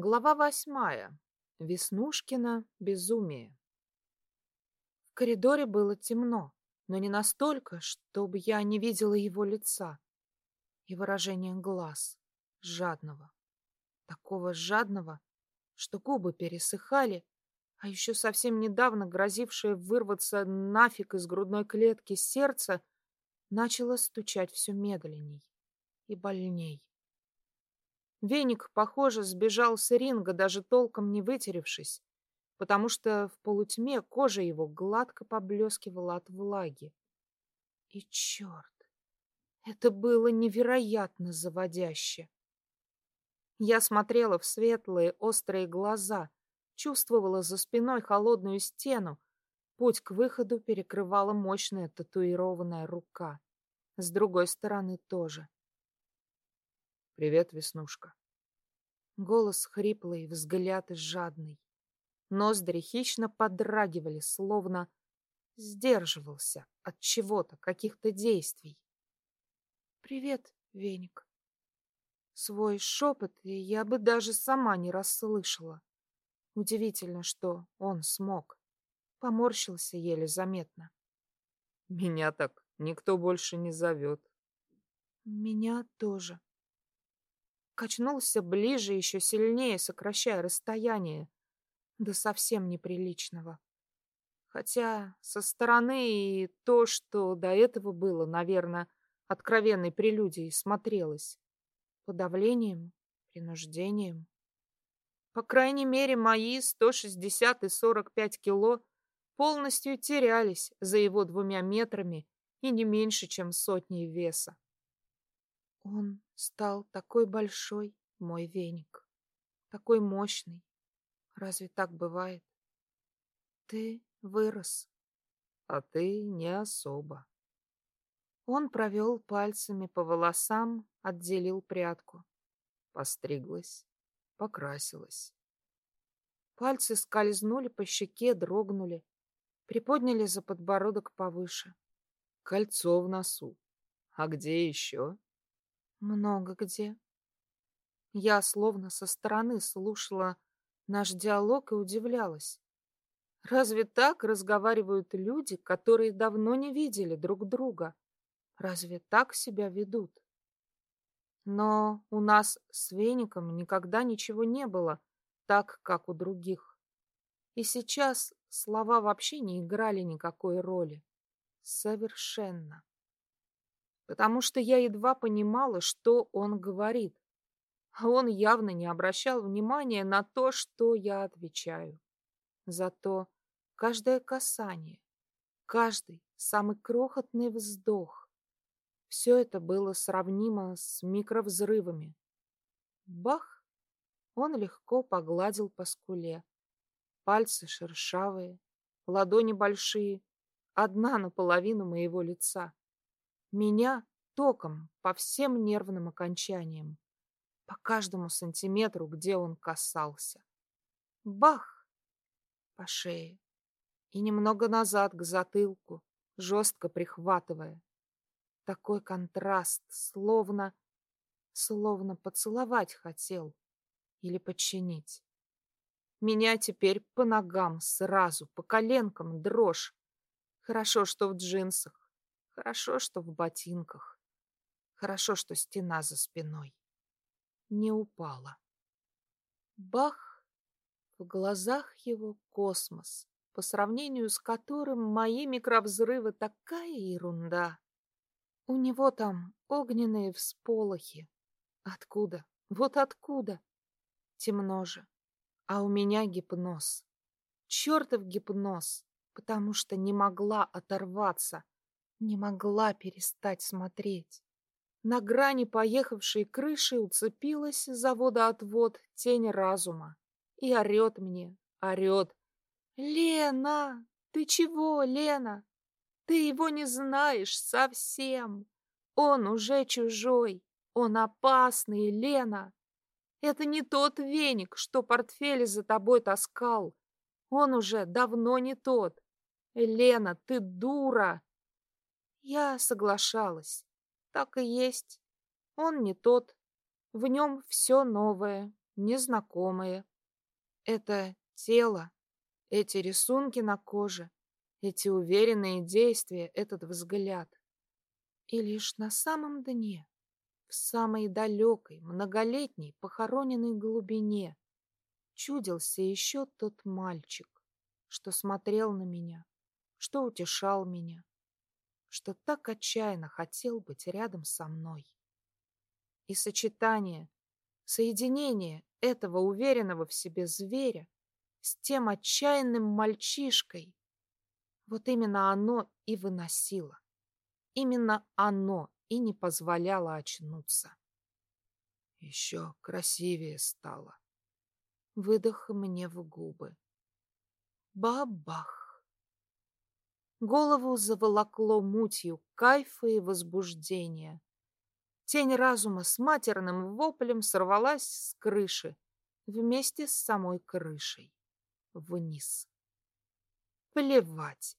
Глава восьмая. Веснушкина безумие. В коридоре было темно, но не настолько, чтобы я не видела его лица и выражение глаз, жадного. Такого жадного, что губы пересыхали, а еще совсем недавно грозившее вырваться нафиг из грудной клетки сердце начало стучать все медленней и больней. Веник, похоже, сбежал с ринга, даже толком не вытеревшись, потому что в полутьме кожа его гладко поблескивала от влаги. И черт, это было невероятно заводяще. Я смотрела в светлые, острые глаза, чувствовала за спиной холодную стену, путь к выходу перекрывала мощная татуированная рука. С другой стороны тоже. «Привет, Веснушка». Голос хриплый, взгляд жадный. Ноздри хищно подрагивали, словно сдерживался от чего-то, каких-то действий. «Привет, Веник». Свой шепот я бы даже сама не расслышала. Удивительно, что он смог. Поморщился еле заметно. «Меня так никто больше не зовет». «Меня тоже», качнулся ближе еще сильнее, сокращая расстояние до совсем неприличного. Хотя со стороны и то, что до этого было, наверное, откровенной прелюдией смотрелось. Подавлением, принуждением. По крайней мере, мои 160 и 45 кило полностью терялись за его двумя метрами и не меньше, чем сотней веса. Он стал такой большой, мой веник, такой мощный. Разве так бывает? Ты вырос. А ты не особо. Он провел пальцами по волосам, отделил прядку. Постриглась, покрасилась. Пальцы скользнули по щеке, дрогнули, приподняли за подбородок повыше. Кольцо в носу. А где еще? Много где. Я словно со стороны слушала наш диалог и удивлялась. Разве так разговаривают люди, которые давно не видели друг друга? Разве так себя ведут? Но у нас с Веником никогда ничего не было так, как у других. И сейчас слова вообще не играли никакой роли. Совершенно потому что я едва понимала, что он говорит. А он явно не обращал внимания на то, что я отвечаю. Зато каждое касание, каждый самый крохотный вздох, все это было сравнимо с микровзрывами. Бах! Он легко погладил по скуле. Пальцы шершавые, ладони большие, одна наполовину моего лица. Меня током по всем нервным окончаниям, по каждому сантиметру, где он касался. Бах! По шее. И немного назад к затылку, жестко прихватывая. Такой контраст, словно... Словно поцеловать хотел или подчинить. Меня теперь по ногам сразу, по коленкам дрожь. Хорошо, что в джинсах. Хорошо, что в ботинках. Хорошо, что стена за спиной. Не упала. Бах! В глазах его космос, по сравнению с которым мои микровзрывы такая ерунда. У него там огненные всполохи. Откуда? Вот откуда? Темно же. А у меня гипноз. Чертов гипноз, потому что не могла оторваться не могла перестать смотреть. На грани поехавшей крыши уцепилась за водоотвод тень разума. И орет мне, орет. «Лена! Ты чего, Лена? Ты его не знаешь совсем. Он уже чужой, он опасный, Лена. Это не тот веник, что портфель за тобой таскал. Он уже давно не тот. Лена, ты дура!» Я соглашалась. Так и есть. Он не тот. В нем все новое, незнакомое. Это тело, эти рисунки на коже, эти уверенные действия, этот взгляд. И лишь на самом дне, в самой далекой, многолетней, похороненной глубине, чудился еще тот мальчик, что смотрел на меня, что утешал меня, что так отчаянно хотел быть рядом со мной. И сочетание, соединение этого уверенного в себе зверя с тем отчаянным мальчишкой, вот именно оно и выносило. Именно оно и не позволяло очнуться. Еще красивее стало. Выдох мне в губы. Бабах! Голову заволокло мутью кайфа и возбуждения. Тень разума с матерным воплем сорвалась с крыши вместе с самой крышей вниз. Плевать.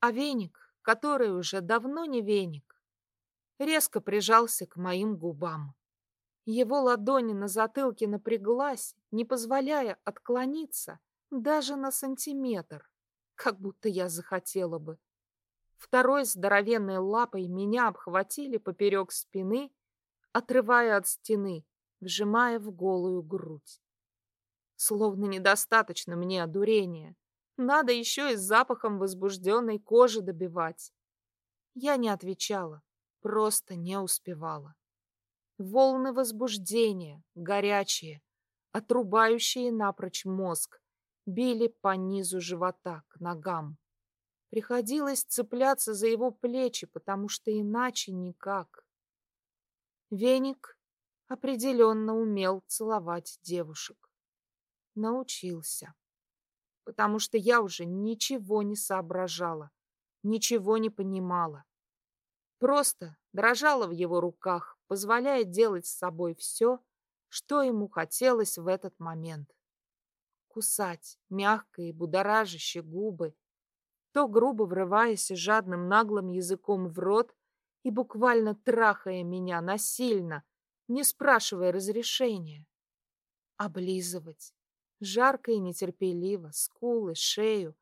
А веник, который уже давно не веник, резко прижался к моим губам. Его ладони на затылке напряглась, не позволяя отклониться даже на сантиметр, как будто я захотела бы. Второй здоровенной лапой меня обхватили поперек спины, отрывая от стены, вжимая в голую грудь. Словно недостаточно мне одурения. Надо еще и с запахом возбужденной кожи добивать. Я не отвечала, просто не успевала. Волны возбуждения, горячие, отрубающие напрочь мозг, били по низу живота к ногам. Приходилось цепляться за его плечи, потому что иначе никак. Веник определенно умел целовать девушек. Научился. Потому что я уже ничего не соображала, ничего не понимала. Просто дрожала в его руках, позволяя делать с собой все, что ему хотелось в этот момент. Кусать мягко и губы, то грубо врываясь жадным наглым языком в рот и буквально трахая меня насильно, не спрашивая разрешения. Облизывать, жарко и нетерпеливо, скулы, шею,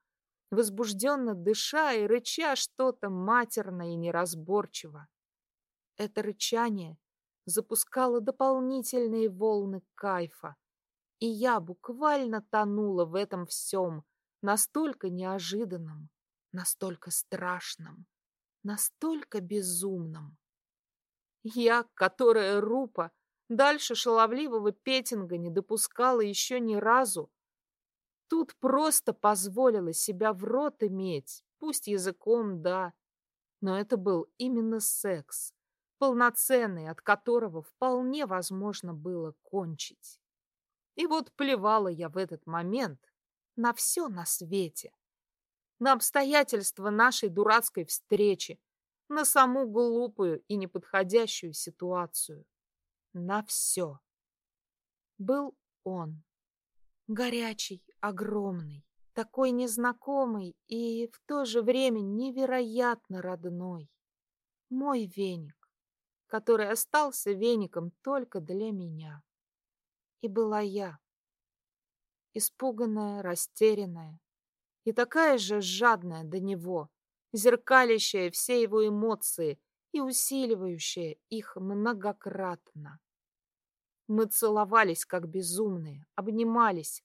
возбужденно дыша и рыча что-то матерно и неразборчиво. Это рычание запускало дополнительные волны кайфа, и я буквально тонула в этом всем, настолько неожиданном, настолько страшном, настолько безумном. Я, которая Рупа, дальше шаловливого петинга не допускала еще ни разу, тут просто позволила себя в рот иметь, пусть языком, да, но это был именно секс, полноценный, от которого вполне возможно было кончить. И вот плевала я в этот момент на все на свете на обстоятельства нашей дурацкой встречи, на саму глупую и неподходящую ситуацию. На все. Был он. Горячий, огромный, такой незнакомый и в то же время невероятно родной. Мой веник, который остался веником только для меня. И была я, испуганная, растерянная, и такая же жадная до него, зеркалящая все его эмоции и усиливающая их многократно. Мы целовались, как безумные, обнимались.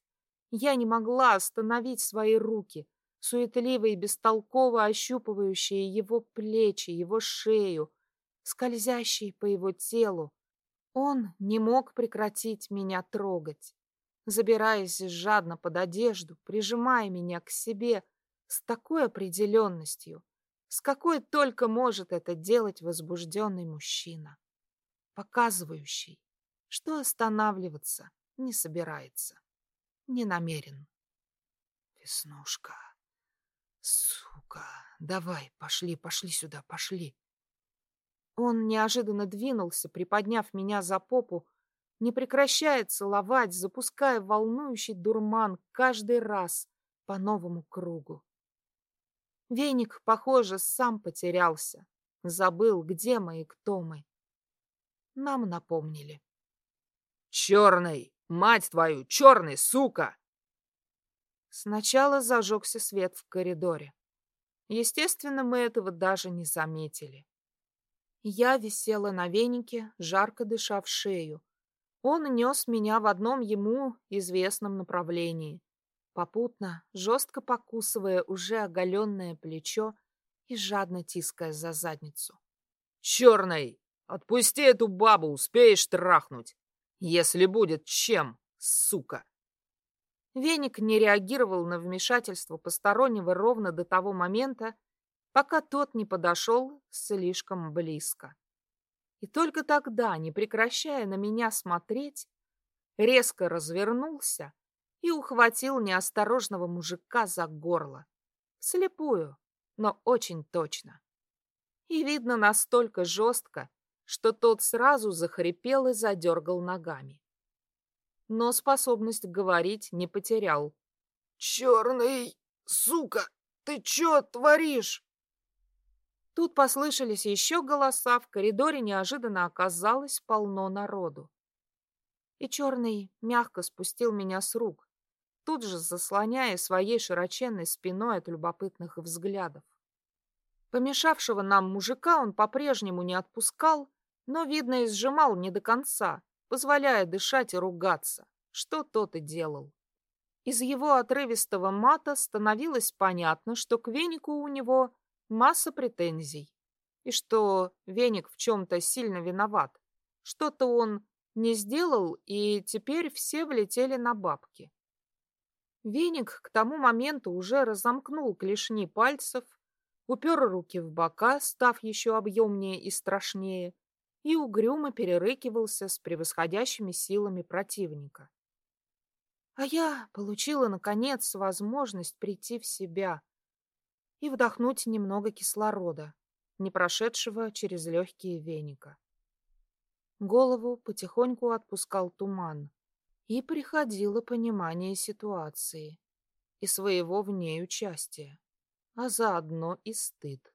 Я не могла остановить свои руки, суетливо и бестолково ощупывающие его плечи, его шею, скользящие по его телу. Он не мог прекратить меня трогать забираясь жадно под одежду, прижимая меня к себе с такой определенностью, с какой только может это делать возбужденный мужчина, показывающий, что останавливаться не собирается, не намерен. Веснушка, сука, давай, пошли, пошли сюда, пошли. Он неожиданно двинулся, приподняв меня за попу, не прекращая целовать, запуская волнующий дурман каждый раз по новому кругу. Веник, похоже, сам потерялся, забыл, где мы и кто мы. Нам напомнили. «Черный!» Мать твою, черный, сука!» Сначала зажегся свет в коридоре. Естественно, мы этого даже не заметили. Я висела на венике, жарко дыша в шею. Он нес меня в одном ему известном направлении, попутно жестко покусывая уже оголенное плечо и жадно тиская за задницу. «Черный, отпусти эту бабу, успеешь трахнуть, если будет чем, сука!» Веник не реагировал на вмешательство постороннего ровно до того момента, пока тот не подошел слишком близко. И только тогда, не прекращая на меня смотреть, резко развернулся и ухватил неосторожного мужика за горло. Слепую, но очень точно. И видно настолько жестко, что тот сразу захрипел и задергал ногами. Но способность говорить не потерял. «Черный, сука, ты чё творишь?» Тут послышались еще голоса, в коридоре неожиданно оказалось полно народу. И черный мягко спустил меня с рук, тут же заслоняя своей широченной спиной от любопытных взглядов. Помешавшего нам мужика он по-прежнему не отпускал, но, видно, и сжимал не до конца, позволяя дышать и ругаться, что тот и делал. Из его отрывистого мата становилось понятно, что к венику у него масса претензий. И что Веник в чем-то сильно виноват. Что-то он не сделал, и теперь все влетели на бабки. Веник к тому моменту уже разомкнул клешни пальцев, упер руки в бока, став еще объемнее и страшнее, и угрюмо перерыкивался с превосходящими силами противника. А я получила, наконец, возможность прийти в себя — и вдохнуть немного кислорода, не прошедшего через легкие веника. Голову потихоньку отпускал туман, и приходило понимание ситуации и своего в ней участия, а заодно и стыд.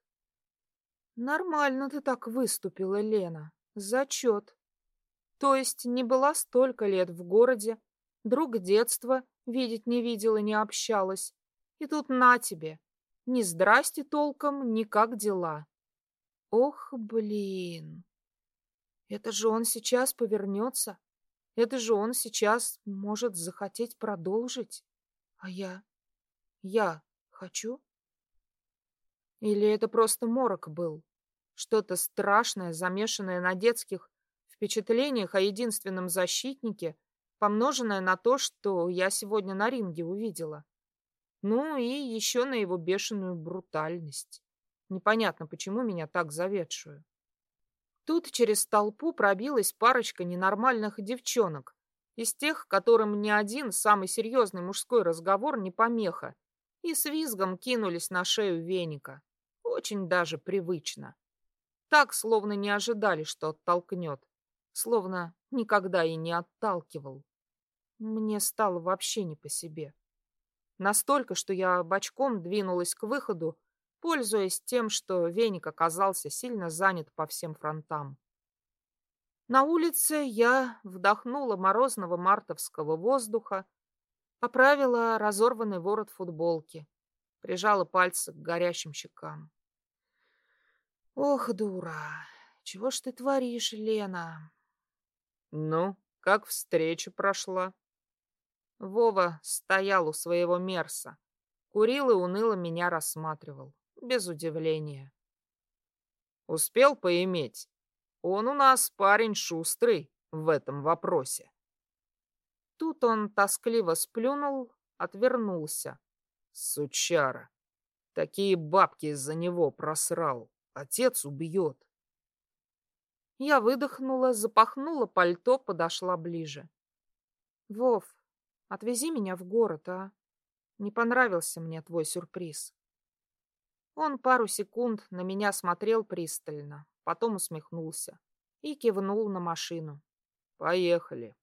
Нормально ты так выступила, Лена. Зачет. То есть не была столько лет в городе, друг детства видеть не видела, не общалась. И тут на тебе, ни здрасте толком, ни как дела. Ох, блин. Это же он сейчас повернется. Это же он сейчас может захотеть продолжить. А я? Я хочу? Или это просто морок был? Что-то страшное, замешанное на детских впечатлениях о единственном защитнике, помноженное на то, что я сегодня на ринге увидела. Ну и еще на его бешеную брутальность. Непонятно, почему меня так заведшую. Тут через толпу пробилась парочка ненормальных девчонок, из тех, которым ни один самый серьезный мужской разговор не помеха, и с визгом кинулись на шею веника. Очень даже привычно. Так, словно не ожидали, что оттолкнет. Словно никогда и не отталкивал. Мне стало вообще не по себе. Настолько, что я бочком двинулась к выходу, пользуясь тем, что веник оказался сильно занят по всем фронтам. На улице я вдохнула морозного мартовского воздуха, поправила разорванный ворот футболки, прижала пальцы к горящим щекам. Ох, дура, чего ж ты творишь, Лена? Ну, как встреча прошла? Вова стоял у своего мерса, курил и уныло меня рассматривал, без удивления. Успел поиметь. Он у нас парень шустрый в этом вопросе. Тут он тоскливо сплюнул, отвернулся. Сучара. Такие бабки из-за него просрал. Отец убьет. Я выдохнула, запахнула пальто, подошла ближе. Вов, Отвези меня в город, а? Не понравился мне твой сюрприз. Он пару секунд на меня смотрел пристально, потом усмехнулся и кивнул на машину. Поехали.